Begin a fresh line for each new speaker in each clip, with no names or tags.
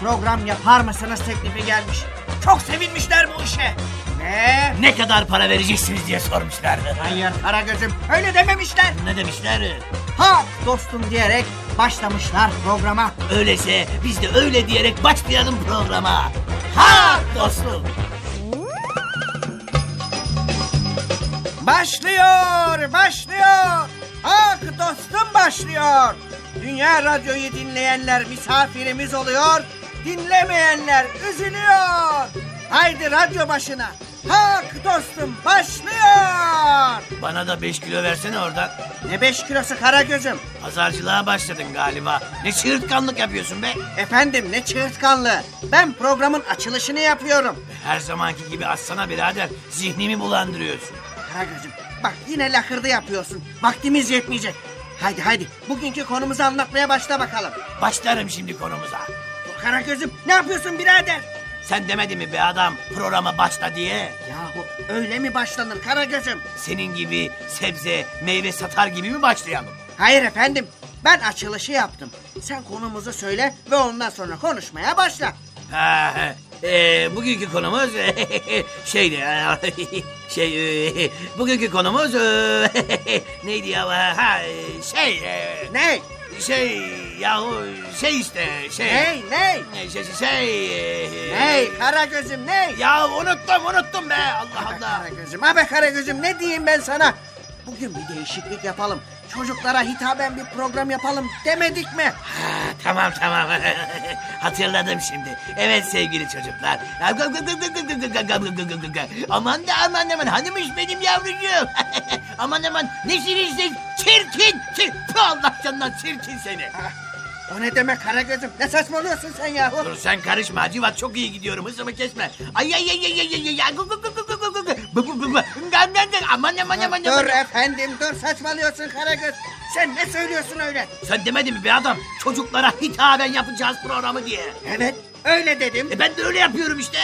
program yapar mısınız teklifi gelmiş. Çok sevinmişler bu işe. Ve
Ne kadar para vereceksiniz diye sormuşlardı.
hayır Karagöz'üm öyle dememişler.
Ne demişler?
Ha dostum diyerek başlamışlar programa.
Öyleyse biz de öyle diyerek başlayalım programa. Ha dostum.
Başlıyor, başlıyor. Ak dostum başlıyor. Dünya Radyo'yu dinleyenler misafirimiz oluyor. Dinlemeyenler üzülüyor. Haydi radyo başına. Hak dostum başlıyor.
Bana da 5 kilo versene oradan.
Ne beş kilosu kara gözüm.
Pazarcılığa başladın galiba. Ne çığırtkanlık yapıyorsun be.
Efendim ne çığırtkanlığı. Ben programın açılışını yapıyorum.
Her zamanki gibi açsana birader. Zihnimi bulandırıyorsun.
Karagöz'üm bak yine lakırdı yapıyorsun. Vaktimiz yetmeyecek. Haydi haydi bugünkü konumuzu anlatmaya başla bakalım.
Başlarım şimdi konumuza.
Karagöz'üm ne yapıyorsun birader?
Sen demedin mi be adam programa başla diye?
Yahu öyle mi başlanır Karagöz'üm?
Senin gibi sebze, meyve satar gibi mi başlayalım?
Hayır efendim ben açılışı yaptım. Sen konumuzu söyle ve ondan sonra konuşmaya başla.
Ha, e, bugünkü konumuz şeydi şey e, bugünkü konumuz e, neydi ya ha şey e,
Ne?
Şey yahu şey işte şey
Ney ney?
Şey şey, şey e,
Ney Karagöz'üm ney?
ya unuttum unuttum be Allah Allah
Karagöz'üm, abe Karagöz'üm ne diyeyim ben sana? Bugün bir değişiklik yapalım. Çocuklara hitaben bir program yapalım demedik mi?
Ha, tamam tamam. Hatırladım şimdi. Evet sevgili çocuklar. Aman da aman aman. Hanımış benim yavrucuğum. Aman aman. Ne şirinsin çirkin çirkin Allah canından çirkin seni.
O ne demek Karagöz'üm? Ne saçmalıyorsun sen yahu?
Dur sen karışma. Hacivat çok iyi gidiyorum. Hızımı kesme. Ay ay ay ay ay ay ay Bu bu bu bu. Gam. Aman aman aman
Dur
aman.
efendim dur saçmalıyorsun Karagöz. Sen ne söylüyorsun öyle?
Sen demedin mi be adam çocuklara hitaben yapacağız programı diye.
Evet öyle dedim.
E ben de öyle yapıyorum işte.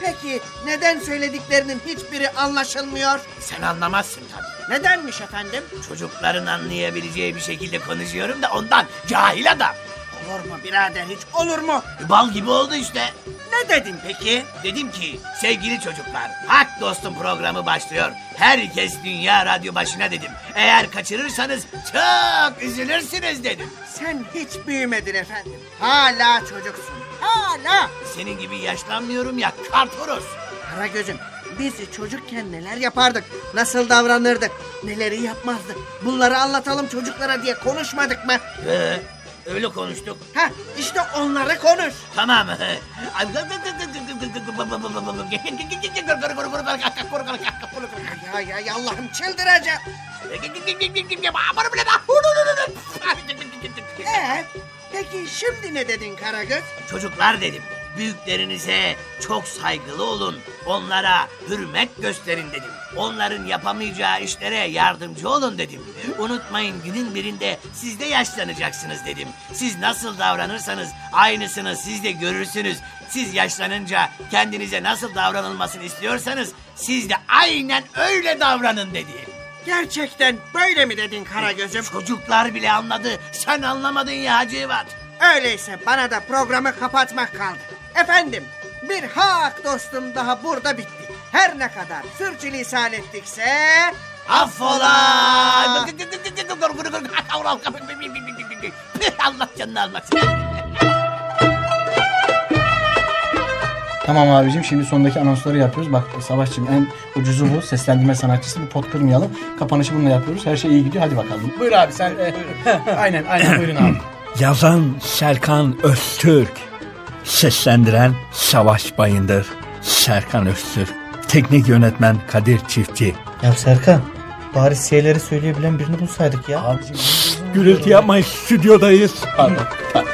Peki neden söylediklerinin hiçbiri anlaşılmıyor?
Sen anlamazsın tabii.
Nedenmiş efendim?
Çocukların anlayabileceği bir şekilde konuşuyorum da ondan cahil adam.
Olur mu birader hiç olur mu?
E, Bal gibi oldu işte.
Ne dedin peki?
Dedim ki sevgili çocuklar Hak Dostum programı başlıyor. Herkes Dünya Radyo başına dedim. Eğer kaçırırsanız çok üzülürsünüz dedim.
Sen hiç büyümedin efendim. Hala çocuksun. Hala.
Senin gibi yaşlanmıyorum ya kartoros.
Karagöz'üm biz çocukken neler yapardık? Nasıl davranırdık? Neleri yapmazdık? Bunları anlatalım çocuklara diye konuşmadık mı?
Ee, öyle konuştuk.
Ha işte onları konuş.
Tamam.
Ay ay ay Allah'ım çıldıracağım. Ee, peki şimdi ne dedin Karagöz?
Çocuklar dedim. Büyüklerinize çok saygılı olun. Onlara hürmet gösterin dedim. Onların yapamayacağı işlere yardımcı olun dedim. Unutmayın günün birinde siz de yaşlanacaksınız dedim. Siz nasıl davranırsanız aynısını siz de görürsünüz. Siz yaşlanınca kendinize nasıl davranılmasını istiyorsanız siz de aynen öyle davranın dedi.
Gerçekten böyle mi dedin Karagöz'üm?
Çocuklar bile anladı. Sen anlamadın ya Hacivat.
Öyleyse bana da programı kapatmak kaldı. Efendim bir hak dostum daha burada bitti. Her ne kadar sürçülisan ettikse...
Affola! Allah canını almasın.
Tamam abicim şimdi sondaki anonsları yapıyoruz. Bak Savaşçım en ucuzu bu. Seslendirme sanatçısı. Bir pot kırmayalım. Kapanışı bununla yapıyoruz. Her şey iyi gidiyor. Hadi bakalım. Buyur abi sen. e, aynen aynen buyurun abi.
Yazan Serkan Öztürk,
Seslendiren Savaş Bayındır, Serkan Öztürk, Teknik Yönetmen Kadir Çiftçi.
Ya Serkan bari şeyleri söyleyebilen birini bulsaydık ya.
Gürültü yapmayın stüdyodayız. Pardon, pardon.